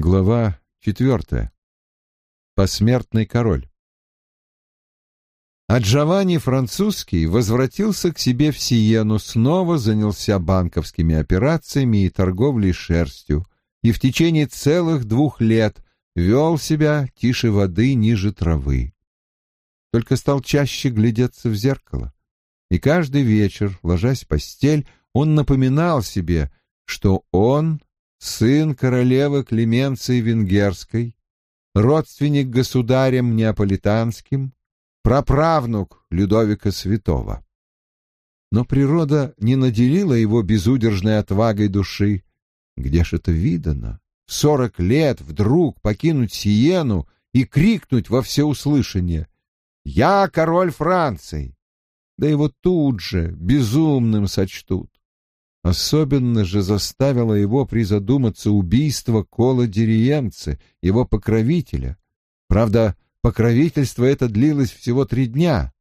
Глава четвертая. Посмертный король. А Джованни Французский возвратился к себе в Сиену, снова занялся банковскими операциями и торговлей шерстью, и в течение целых двух лет вел себя тише воды ниже травы. Только стал чаще глядеться в зеркало. И каждый вечер, ложась в постель, он напоминал себе, что он сын королевы Клеменции Венгерской, родственник государем Неаполитанским, праправнук Людовика Святого. Но природа не наделила его безудержной отвагой души. Где ж это видано? В сорок лет вдруг покинуть Сиену и крикнуть во всеуслышание «Я король Франции!» Да его тут же безумным сочтут. Особенно же заставило его призадуматься убийство Кола Дериемцы, его покровителя. Правда, покровительство это длилось всего три дня.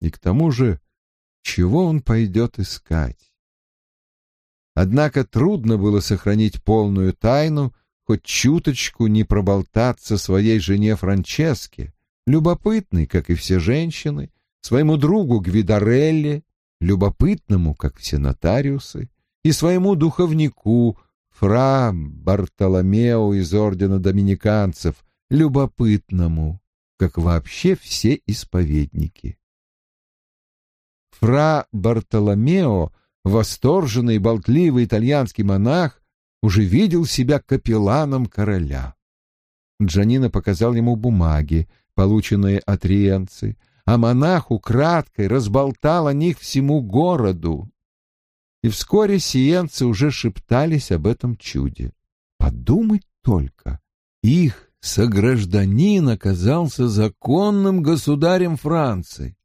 И к тому же, чего он пойдет искать? Однако трудно было сохранить полную тайну, хоть чуточку не проболтаться своей жене Франческе, любопытной, как и все женщины, своему другу Гвидарелле, любопытному, как все нотариусы, и своему духовнику, фра Бартоломео из ордена доминиканцев, любопытному, как вообще все исповедники. Фра Бартоломео, восторженный болтливый итальянский монах, уже видел себя капелланом короля. Джанина показал ему бумаги, полученные от Риенцы, а монах украдкой разболтал о них всему городу. И вскоре сиенцы уже шептались об этом чуде. Подумать только, их согражданин оказался законным государем Франции.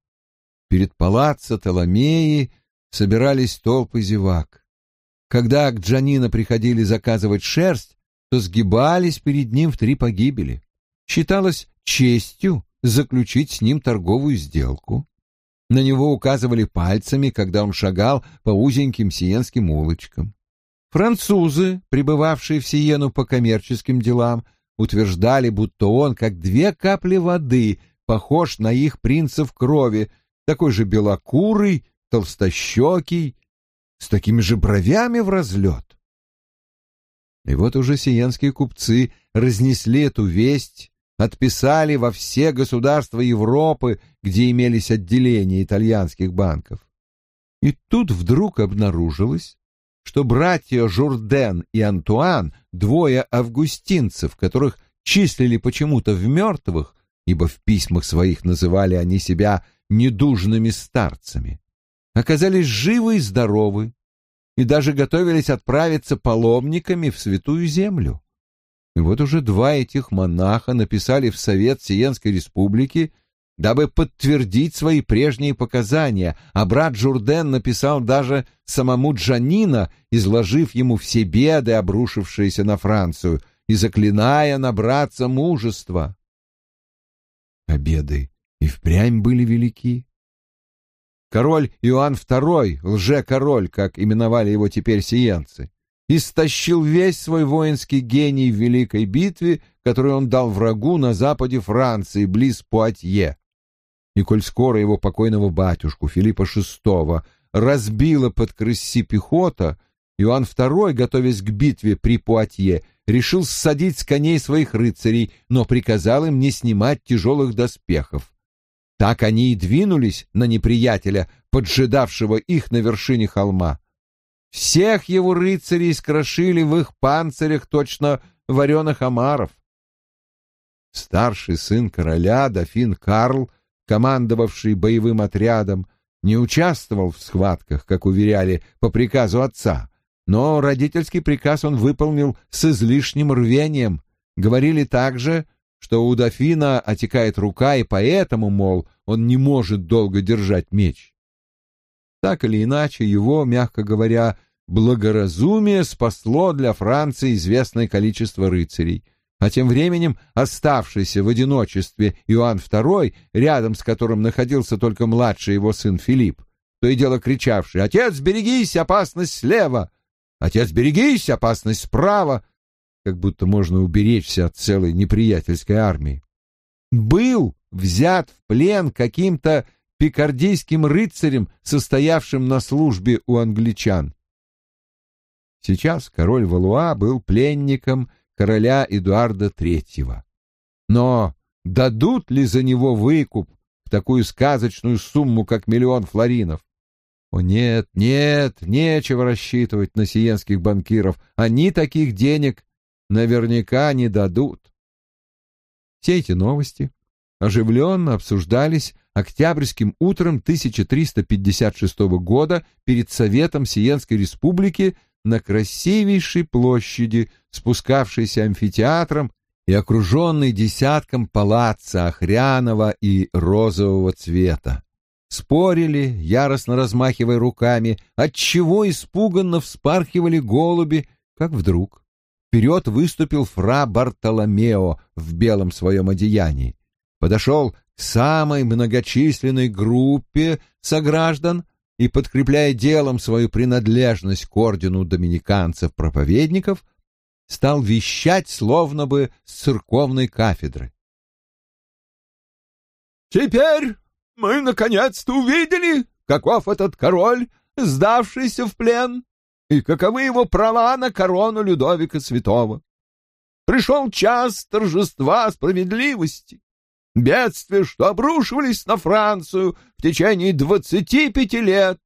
Перед палаццо Толомеи собирались толпы зевак. Когда к Джанина приходили заказывать шерсть, то сгибались перед ним в три погибели. Считалось честью заключить с ним торговую сделку. На него указывали пальцами, когда он шагал по узеньким сиенским улочкам. Французы, пребывавшие в Сиену по коммерческим делам, утверждали, будто он, как две капли воды, похож на их принцев крови, такой же белокурый, толстощекий, с такими же бровями в разлет. И вот уже сиенские купцы разнесли эту весть отписали во все государства Европы, где имелись отделения итальянских банков. И тут вдруг обнаружилось, что братья Журден и Антуан, двое августинцев, которых числили почему-то в мертвых, ибо в письмах своих называли они себя недужными старцами, оказались живы и здоровы и даже готовились отправиться паломниками в Святую Землю. И вот уже два этих монаха написали в Совет Сиенской Республики, дабы подтвердить свои прежние показания, а брат Журден написал даже самому Джанина, изложив ему все беды, обрушившиеся на Францию, и заклиная набраться мужества. А беды и впрямь были велики. Король Иоанн II, лже-король, как именовали его теперь сиенцы, истощил весь свой воинский гений в великой битве, которую он дал врагу на западе Франции, близ Пуатье. И коль скоро его покойного батюшку Филиппа VI разбила под крыси пехота, Иоанн II, готовясь к битве при Пуатье, решил ссадить с коней своих рыцарей, но приказал им не снимать тяжелых доспехов. Так они и двинулись на неприятеля, поджидавшего их на вершине холма. Всех его рыцарей скрошили в их панцирях точно вареных омаров. Старший сын короля, дофин Карл, командовавший боевым отрядом, не участвовал в схватках, как уверяли, по приказу отца, но родительский приказ он выполнил с излишним рвением. Говорили также, что у дофина отекает рука, и поэтому, мол, он не может долго держать меч. Так или иначе, его, мягко говоря, благоразумие спасло для Франции известное количество рыцарей. А тем временем оставшийся в одиночестве Иоанн II, рядом с которым находился только младший его сын Филипп, то и дело кричавший «Отец, берегись, опасность слева! Отец, берегись, опасность справа!» как будто можно уберечься от целой неприятельской армии, был взят в плен каким-то пикардийским рыцарем, состоявшим на службе у англичан. Сейчас король Валуа был пленником короля Эдуарда III. Но дадут ли за него выкуп в такую сказочную сумму, как миллион флоринов? О нет, нет, нечего рассчитывать на сиенских банкиров. Они таких денег наверняка не дадут. Все эти новости оживленно обсуждались октябрьским утром 1356 года перед Советом Сиенской Республики на красивейшей площади, спускавшейся амфитеатром и окруженной десятком палаца охряного и розового цвета. Спорили, яростно размахивая руками, отчего испуганно вспархивали голуби, как вдруг вперед выступил фра Бартоломео в белом своем одеянии. Подошел к самой многочисленной группе сограждан и, подкрепляя делом свою принадлежность к ордену доминиканцев-проповедников, стал вещать словно бы с церковной кафедры. «Теперь мы наконец-то увидели, каков этот король, сдавшийся в плен, и каковы его права на корону Людовика Святого. Пришел час торжества справедливости. Бедствия, что обрушивались на Францию в течение двадцати пяти лет,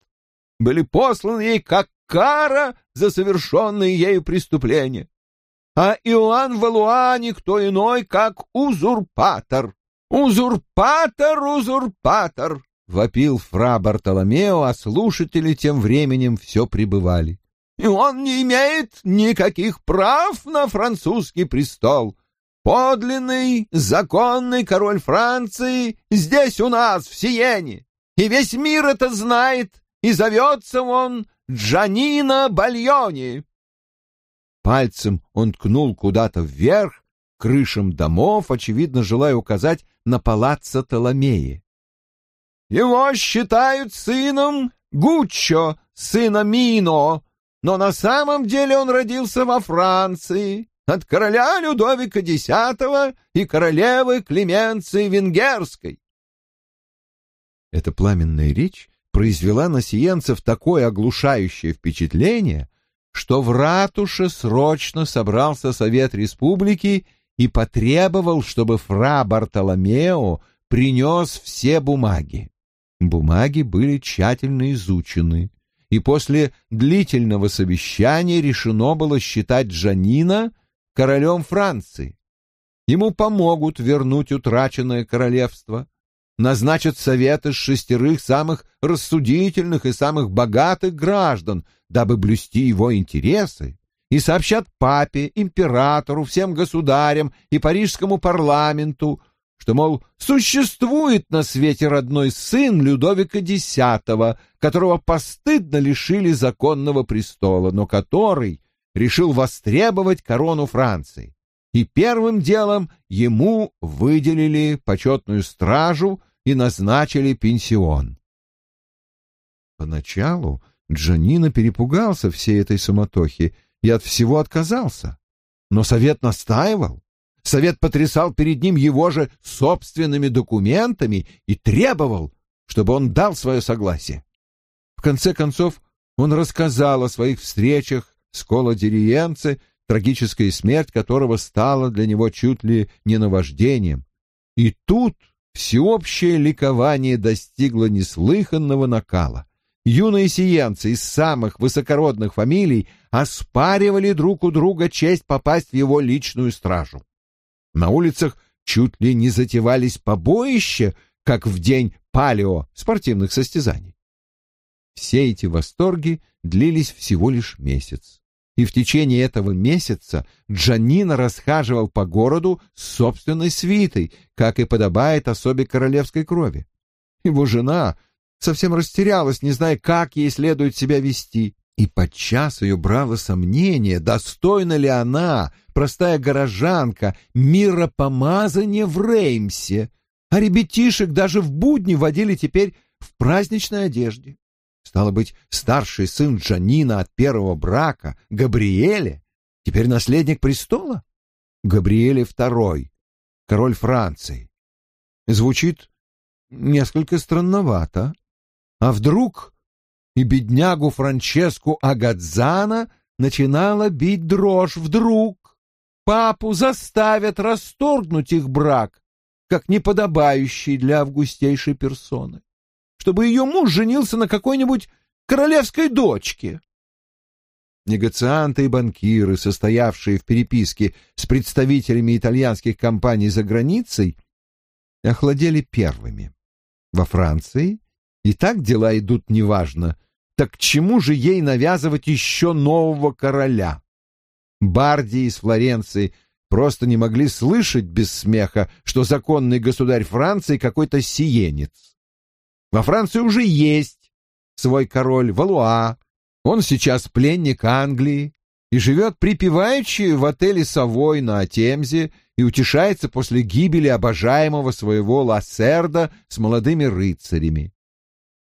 были посланы ей как кара за совершенные ею преступления. А Иоанн Валуа никто иной, как узурпатор. «Узурпатор, узурпатор!» — вопил фра Бартоломео, а слушатели тем временем все пребывали. «И он не имеет никаких прав на французский престол. Подлинный, законный король Франции здесь у нас, в Сиене, и весь мир это знает, и зовется он Джанина Бальони». Пальцем он ткнул куда-то вверх, крышам домов, очевидно, желая указать на палаццо Толомеи. Его считают сыном Гуччо, сына Мино, но на самом деле он родился во Франции от короля Людовика X и королевы Клеменции Венгерской. Эта пламенная речь произвела на сиенцев такое оглушающее впечатление, что в ратуше срочно собрался Совет Республики и потребовал, чтобы фра Бартоломео принес все бумаги. Бумаги были тщательно изучены, и после длительного совещания решено было считать Джанина королем Франции. Ему помогут вернуть утраченное королевство, назначат совет из шестерых самых рассудительных и самых богатых граждан, дабы блюсти его интересы, и сообщат папе, императору, всем государям и парижскому парламенту, что, мол, существует на свете родной сын Людовика X, которого постыдно лишили законного престола, но который решил востребовать корону Франции. И первым делом ему выделили почетную стражу и назначили пенсион. Поначалу Джанина перепугался всей этой суматохи и от всего отказался. Но совет настаивал. Совет потрясал перед ним его же собственными документами и требовал, чтобы он дал свое согласие. В конце концов, он рассказал о своих встречах с Колодериенце, трагическая смерть которого стала для него чуть ли не наваждением. И тут всеобщее ликование достигло неслыханного накала. Юные сиенцы из самых высокородных фамилий оспаривали друг у друга честь попасть в его личную стражу. На улицах чуть ли не затевались побоища, как в день палео спортивных состязаний. Все эти восторги длились всего лишь месяц. И в течение этого месяца Джанина расхаживал по городу с собственной свитой, как и подобает особе королевской крови. Его жена совсем растерялась, не зная, как ей следует себя вести. И подчас ее брало сомнение, достойна ли она, простая горожанка, миропомазания в Реймсе, а ребятишек даже в будни водили теперь в праздничной одежде. Стало быть, старший сын Джанина от первого брака, Габриэле, Теперь наследник престола? Габриэле II, король Франции. Звучит несколько странновато. А вдруг и беднягу Франческу Агадзана начинала бить дрожь вдруг? Папу заставят расторгнуть их брак, как неподобающий для августейшей персоны, чтобы ее муж женился на какой-нибудь королевской дочке. Негацианты и банкиры, состоявшие в переписке с представителями итальянских компаний за границей, охладели первыми. Во Франции и так дела идут неважно, так к чему же ей навязывать еще нового короля? Барди из Флоренции просто не могли слышать без смеха, что законный государь Франции какой-то сиенец. Во Франции уже есть свой король Валуа, он сейчас пленник Англии и живет припеваючи в отеле «Совой» на Темзе и утешается после гибели обожаемого своего Лассерда с молодыми рыцарями.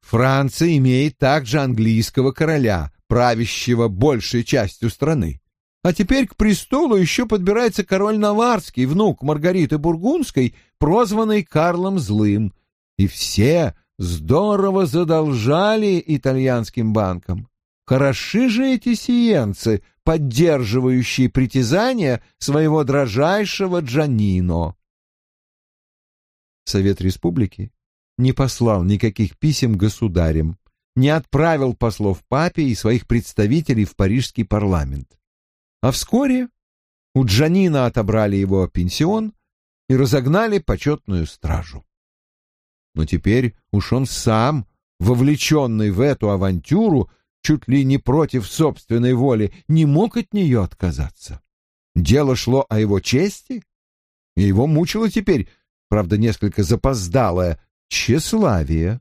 Франция имеет также английского короля, правящего большей частью страны. А теперь к престолу еще подбирается король Наварский, внук Маргариты Бургундской, прозванный Карлом Злым. И все здорово задолжали итальянским банкам. Хороши же эти сиенцы, поддерживающие притязания своего дрожайшего Джанино. Совет Республики не послал никаких писем государям, не отправил послов папе и своих представителей в парижский парламент. А вскоре у Джанина отобрали его пенсион и разогнали почетную стражу. Но теперь уж он сам, вовлеченный в эту авантюру, чуть ли не против собственной воли, не мог от нее отказаться. Дело шло о его чести, и его мучило теперь, правда, несколько запоздалое, тщеславие.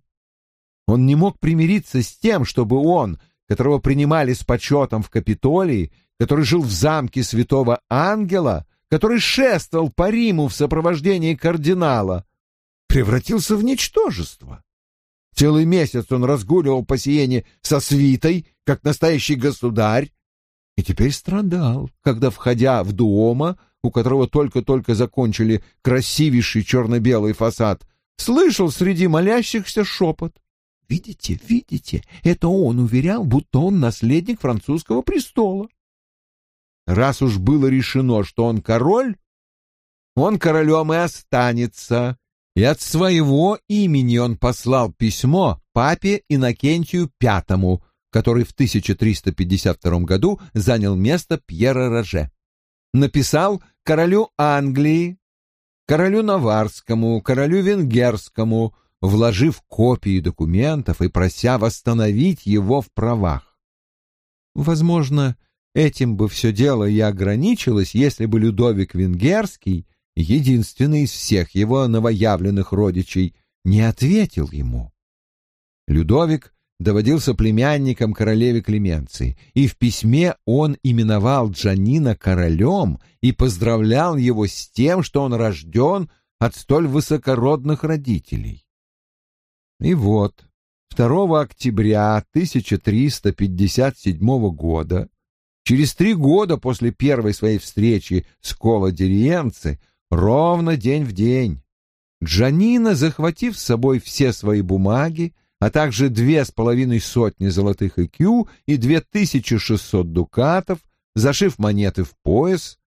Он не мог примириться с тем, чтобы он, которого принимали с почетом в Капитолии, который жил в замке святого ангела, который шествовал по Риму в сопровождении кардинала, превратился в ничтожество. Целый месяц он разгуливал по Сиене со свитой, как настоящий государь, и теперь страдал, когда, входя в Дуома, у которого только-только закончили красивейший черно-белый фасад, слышал среди молящихся шепот. «Видите, видите, это он уверял, будто он наследник французского престола». Раз уж было решено, что он король, он королем и останется, и от своего имени он послал письмо папе Иннокентию V, который в 1352 году занял место Пьера Роже. Написал королю Англии, королю Наварскому, королю Венгерскому, вложив копии документов и прося восстановить его в правах. Возможно, этим бы все дело и ограничилось, если бы Людовик Венгерский — единственный из всех его новоявленных родичей, не ответил ему. Людовик доводился племянником королеве Клеменции, и в письме он именовал Джанина королем и поздравлял его с тем, что он рожден от столь высокородных родителей. И вот, 2 октября 1357 года, через три года после первой своей встречи с Коло Дериенци, Ровно день в день. Джанина, захватив с собой все свои бумаги, а также две с половиной сотни золотых икю и две тысячи шестьсот дукатов, зашив монеты в пояс,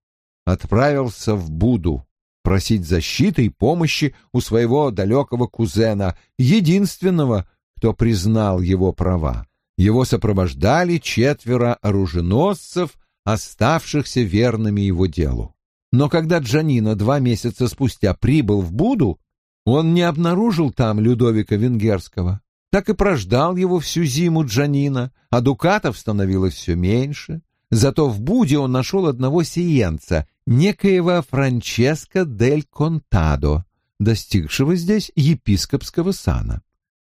отправился в Буду просить защиты и помощи у своего далекого кузена, единственного, кто признал его права. Его сопровождали четверо оруженосцев, оставшихся верными его делу. Но когда Джанино два месяца спустя прибыл в Буду, он не обнаружил там Людовика Венгерского. Так и прождал его всю зиму Джанина, а дукатов становилось все меньше. Зато в Буде он нашел одного сиенца, некоего Франческо дель Контадо, достигшего здесь епископского сана.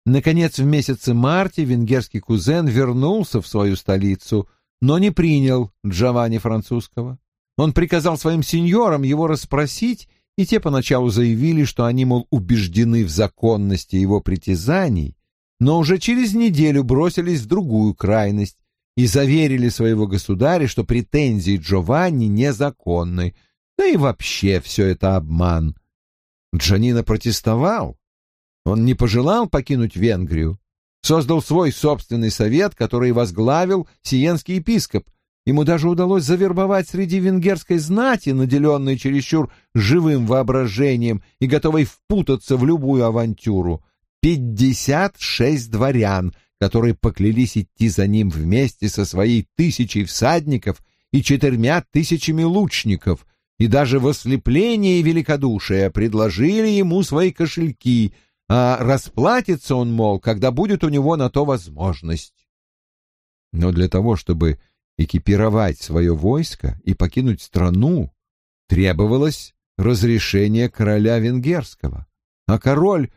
Наконец, в месяце марте венгерский кузен вернулся в свою столицу, но не принял Джованни французского. Он приказал своим сеньорам его расспросить, и те поначалу заявили, что они, мол, убеждены в законности его притязаний, но уже через неделю бросились в другую крайность и заверили своего государя, что претензии Джованни незаконны, да и вообще все это обман. Джанина протестовал. Он не пожелал покинуть Венгрию, создал свой собственный совет, который возглавил сиенский епископ. Ему даже удалось завербовать среди венгерской знати, наделенной чересчур живым воображением и готовой впутаться в любую авантюру, пятьдесят шесть дворян, которые поклялись идти за ним вместе со своей тысячей всадников и четырьмя тысячами лучников, и даже в ослеплении великодушия предложили ему свои кошельки, а расплатится он, мол, когда будет у него на то возможность. Но для того, чтобы экипировать свое войско и покинуть страну, требовалось разрешение короля венгерского. А король,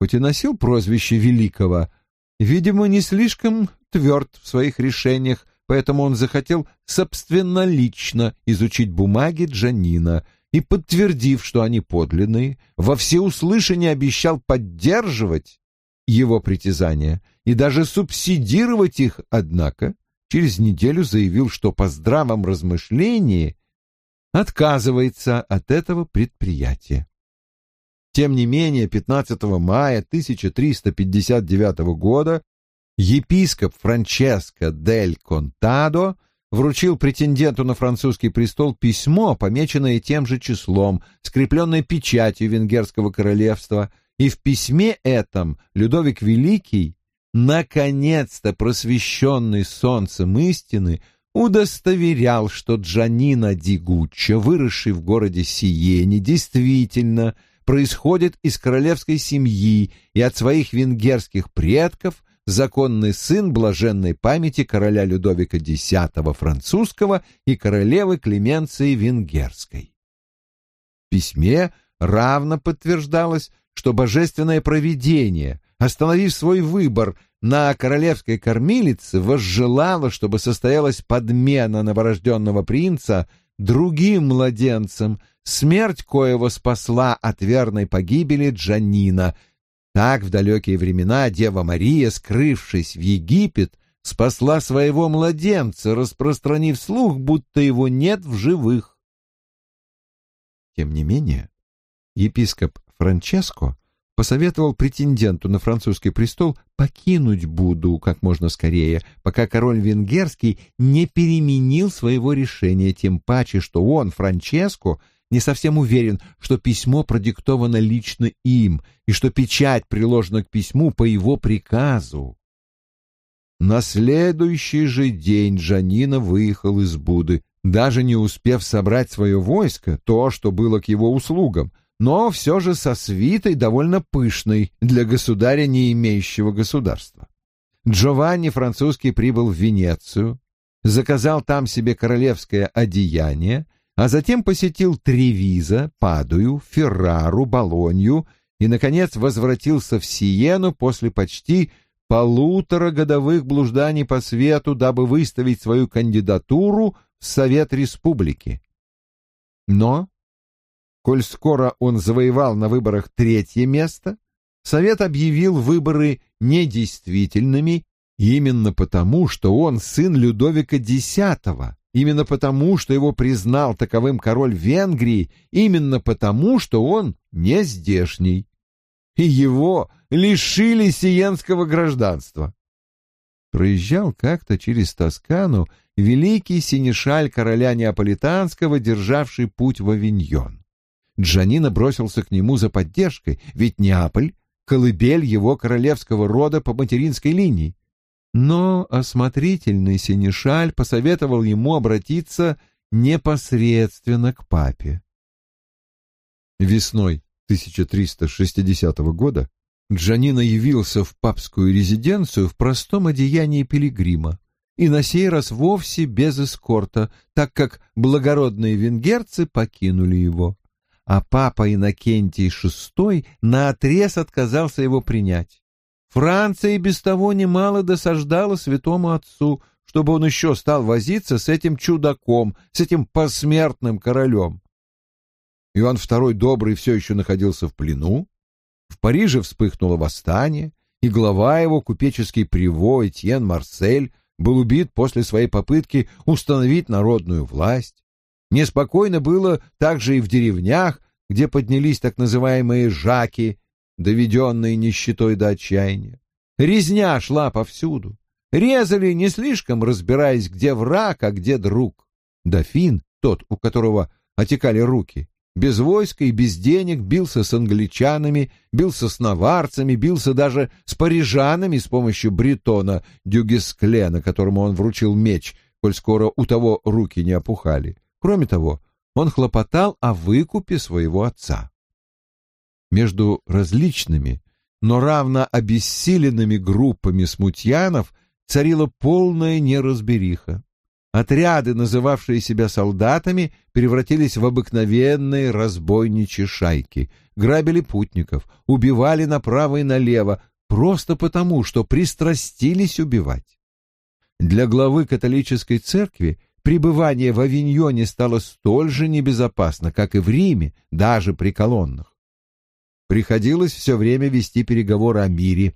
хоть и носил прозвище Великого, видимо, не слишком тверд в своих решениях, поэтому он захотел собственнолично изучить бумаги Джанина и, подтвердив, что они подлинные, во всеуслышание обещал поддерживать его притязания и даже субсидировать их, однако через неделю заявил, что по здравом размышлении отказывается от этого предприятия. Тем не менее, 15 мая 1359 года епископ Франческо дель Контадо вручил претенденту на французский престол письмо, помеченное тем же числом, скрепленное печатью Венгерского королевства, и в письме этом Людовик Великий, наконец-то просвещенный солнцем истины, удостоверял, что Джанина Дигуччо, выросший в городе Сиене, действительно происходит из королевской семьи и от своих венгерских предков – законный сын блаженной памяти короля Людовика X французского и королевы Клеменции Венгерской. В письме равно подтверждалось, что божественное провидение, остановив свой выбор на королевской кормилице, возжелало, чтобы состоялась подмена новорожденного принца другим младенцем, смерть коего спасла от верной погибели Джанина — так в далекие времена Дева Мария, скрывшись в Египет, спасла своего младенца, распространив слух, будто его нет в живых. Тем не менее, епископ Франческо посоветовал претенденту на французский престол покинуть Буду как можно скорее, пока король венгерский не переменил своего решения, тем паче, что он, Франческо, не совсем уверен, что письмо продиктовано лично им и что печать приложена к письму по его приказу. На следующий же день Джанина выехал из Буды, даже не успев собрать свое войско, то, что было к его услугам, но все же со свитой довольно пышной для государя, не имеющего государства. Джованни французский прибыл в Венецию, заказал там себе королевское одеяние — а затем посетил Тревиза, Падую, Феррару, Болонью и, наконец, возвратился в Сиену после почти полутора годовых блужданий по свету, дабы выставить свою кандидатуру в Совет Республики. Но, коль скоро он завоевал на выборах третье место, Совет объявил выборы недействительными именно потому, что он сын Людовика X, Именно потому, что его признал таковым король Венгрии, именно потому, что он не здешний. И его лишили сиенского гражданства. Проезжал как-то через Тоскану великий синешаль короля Неаполитанского, державший путь в Авиньон. Джанина бросился к нему за поддержкой, ведь Неаполь — колыбель его королевского рода по материнской линии но осмотрительный синешаль посоветовал ему обратиться непосредственно к папе. Весной 1360 года Джанина явился в папскую резиденцию в простом одеянии пилигрима и на сей раз вовсе без эскорта, так как благородные венгерцы покинули его, а папа Иннокентий VI наотрез отказался его принять. Франция и без того немало досаждала святому отцу, чтобы он еще стал возиться с этим чудаком, с этим посмертным королем. Иоанн II Добрый все еще находился в плену. В Париже вспыхнуло восстание, и глава его, купеческий приво Этьен Марсель, был убит после своей попытки установить народную власть. Неспокойно было также и в деревнях, где поднялись так называемые «жаки», доведенные нищетой до отчаяния. Резня шла повсюду. Резали, не слишком разбираясь, где враг, а где друг. Дофин, тот, у которого отекали руки, без войска и без денег бился с англичанами, бился с наварцами, бился даже с парижанами с помощью бретона Дюгесклена, которому он вручил меч, коль скоро у того руки не опухали. Кроме того, он хлопотал о выкупе своего отца. Между различными, но равно обессиленными группами смутьянов царила полная неразбериха. Отряды, называвшие себя солдатами, превратились в обыкновенные разбойничьи шайки, грабили путников, убивали направо и налево, просто потому, что пристрастились убивать. Для главы католической церкви пребывание в Авиньоне стало столь же небезопасно, как и в Риме, даже при колоннах. Приходилось все время вести переговоры о мире,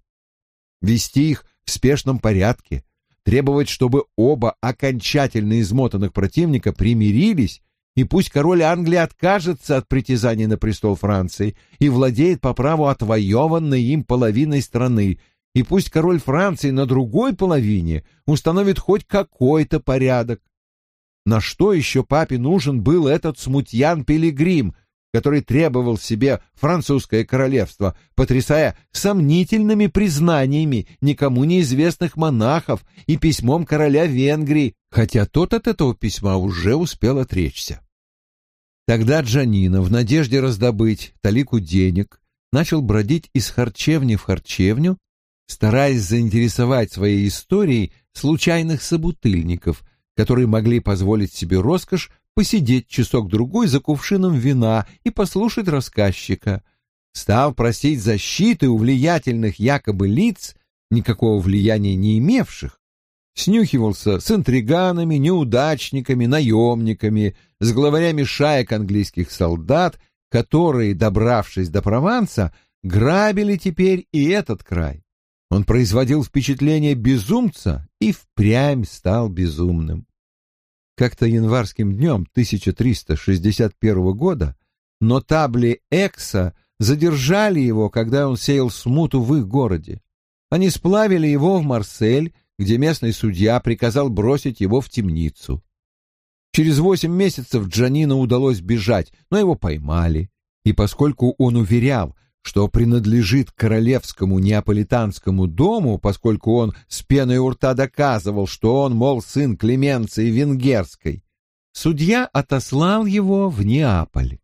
вести их в спешном порядке, требовать, чтобы оба окончательно измотанных противника примирились, и пусть король Англии откажется от притязаний на престол Франции и владеет по праву отвоеванной им половиной страны, и пусть король Франции на другой половине установит хоть какой-то порядок. На что еще папе нужен был этот смутьян-пилигрим, который требовал себе французское королевство, потрясая сомнительными признаниями никому неизвестных монахов и письмом короля Венгрии, хотя тот от этого письма уже успел отречься. Тогда Джанина, в надежде раздобыть талику денег, начал бродить из харчевни в харчевню, стараясь заинтересовать своей историей случайных собутыльников, которые могли позволить себе роскошь посидеть часок-другой за кувшином вина и послушать рассказчика. Стал просить защиты у влиятельных якобы лиц, никакого влияния не имевших. Снюхивался с интриганами, неудачниками, наемниками, с главарями шаек английских солдат, которые, добравшись до Прованса, грабили теперь и этот край. Он производил впечатление безумца и впрямь стал безумным. Как-то январским днем 1361 года нотабли Экса задержали его, когда он сеял смуту в их городе. Они сплавили его в Марсель, где местный судья приказал бросить его в темницу. Через восемь месяцев Джанину удалось бежать, но его поймали, и поскольку он уверял, что принадлежит королевскому неаполитанскому дому, поскольку он с пеной у рта доказывал, что он, мол, сын Клеменции Венгерской, судья отослал его в Неаполь.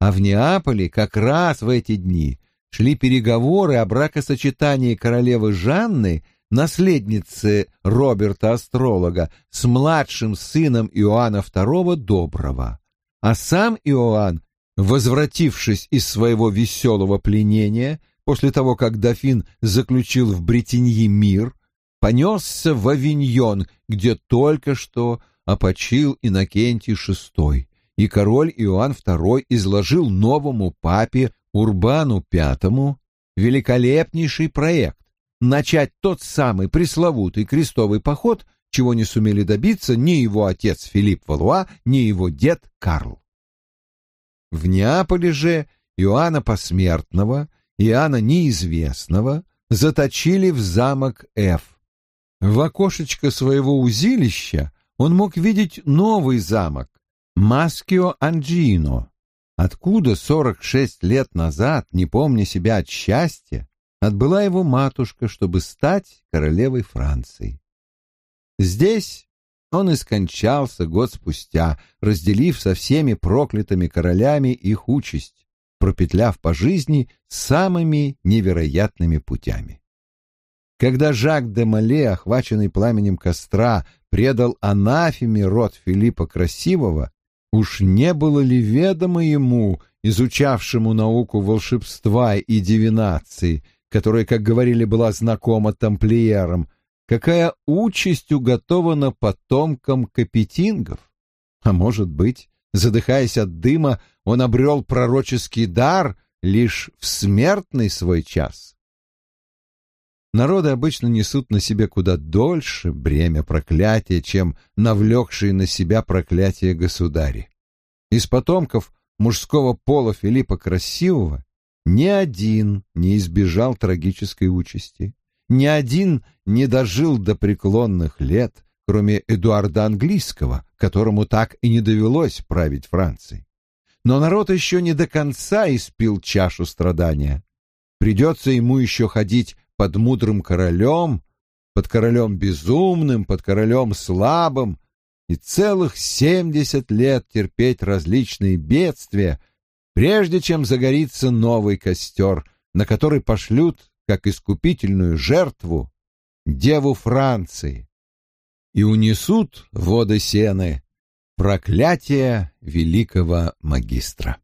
А в Неаполе как раз в эти дни шли переговоры о бракосочетании королевы Жанны, наследницы Роберта Астролога, с младшим сыном Иоанна II Доброго. А сам Иоанн Возвратившись из своего веселого пленения, после того, как дофин заключил в Бретеньи мир, понесся в Авиньон, где только что опочил Иннокентий VI, и король Иоанн II изложил новому папе Урбану V великолепнейший проект начать тот самый пресловутый крестовый поход, чего не сумели добиться ни его отец Филипп Валуа, ни его дед Карл. В Неаполе же Иоанна Посмертного, Иоанна Неизвестного заточили в замок Ф. В окошечко своего узилища он мог видеть новый замок Маскио Анджино, откуда сорок шесть лет назад, не помня себя от счастья, отбыла его матушка, чтобы стать королевой Франции. Здесь он и скончался год спустя, разделив со всеми проклятыми королями их участь, пропетляв по жизни самыми невероятными путями. Когда Жак де Мале, охваченный пламенем костра, предал анафеме род Филиппа Красивого, уж не было ли ведомо ему, изучавшему науку волшебства и дивинации, которая, как говорили, была знакома тамплиерам, какая участь уготована потомкам капетингов. А может быть, задыхаясь от дыма, он обрел пророческий дар лишь в смертный свой час. Народы обычно несут на себе куда дольше бремя проклятия, чем навлекшие на себя проклятие государи. Из потомков мужского пола Филиппа Красивого ни один не избежал трагической участи, ни один не дожил до преклонных лет, кроме Эдуарда Английского, которому так и не довелось править Францией. Но народ еще не до конца испил чашу страдания. Придется ему еще ходить под мудрым королем, под королем безумным, под королем слабым, и целых семьдесят лет терпеть различные бедствия, прежде чем загорится новый костер, на который пошлют, как искупительную жертву, деву Франции, и унесут воды сены проклятие великого магистра.